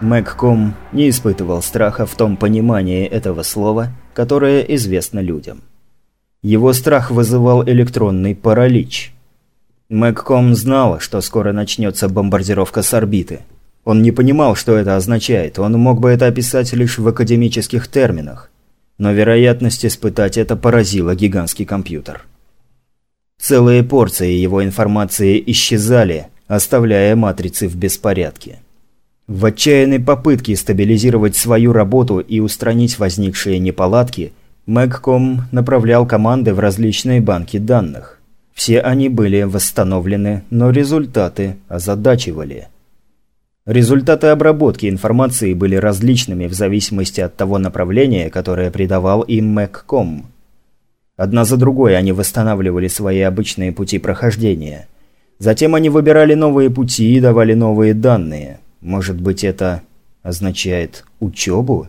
Мэгком не испытывал страха в том понимании этого слова, которое известно людям. Его страх вызывал электронный паралич. Мэгком знал, что скоро начнется бомбардировка с орбиты. Он не понимал, что это означает, он мог бы это описать лишь в академических терминах. Но вероятность испытать это поразила гигантский компьютер. Целые порции его информации исчезали, оставляя матрицы в беспорядке. В отчаянной попытке стабилизировать свою работу и устранить возникшие неполадки, Мэгком направлял команды в различные банки данных. Все они были восстановлены, но результаты озадачивали. Результаты обработки информации были различными в зависимости от того направления, которое придавал им Мэгком. Одна за другой они восстанавливали свои обычные пути прохождения. Затем они выбирали новые пути и давали новые данные. Может быть, это означает учебу?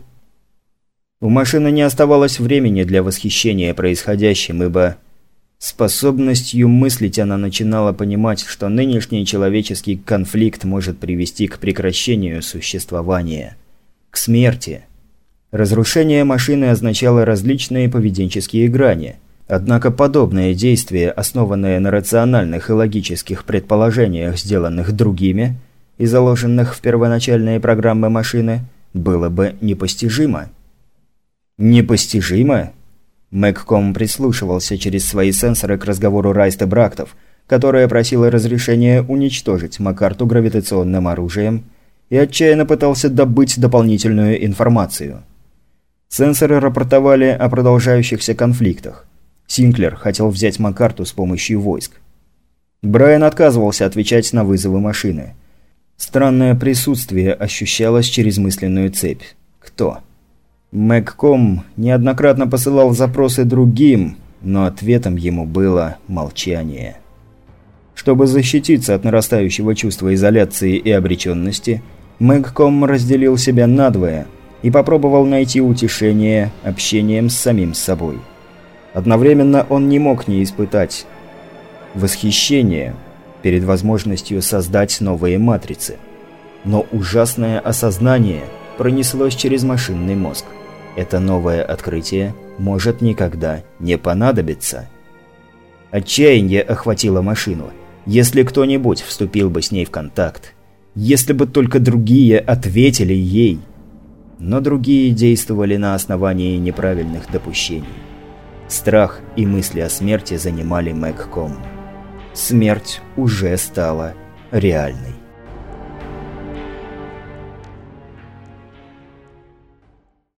У машины не оставалось времени для восхищения происходящим, ибо способностью мыслить она начинала понимать, что нынешний человеческий конфликт может привести к прекращению существования, к смерти – Разрушение машины означало различные поведенческие грани. Однако подобное действие, основанное на рациональных и логических предположениях, сделанных другими и заложенных в первоначальные программы машины, было бы непостижимо. Непостижимо? Мэгком прислушивался через свои сенсоры к разговору Райста Брактов, которая просила разрешения уничтожить Макарту гравитационным оружием и отчаянно пытался добыть дополнительную информацию – Сенсоры рапортовали о продолжающихся конфликтах. Синклер хотел взять Макарту с помощью войск. Брайан отказывался отвечать на вызовы машины. Странное присутствие ощущалось через мысленную цепь. Кто? Мэгком неоднократно посылал запросы другим, но ответом ему было молчание. Чтобы защититься от нарастающего чувства изоляции и обреченности, Мэгком разделил себя надвое – и попробовал найти утешение общением с самим собой. Одновременно он не мог не испытать восхищение перед возможностью создать новые матрицы. Но ужасное осознание пронеслось через машинный мозг. Это новое открытие может никогда не понадобиться. Отчаяние охватило машину. Если кто-нибудь вступил бы с ней в контакт, если бы только другие ответили ей – но другие действовали на основании неправильных допущений. Страх и мысли о смерти занимали Мэгком. Смерть уже стала реальной.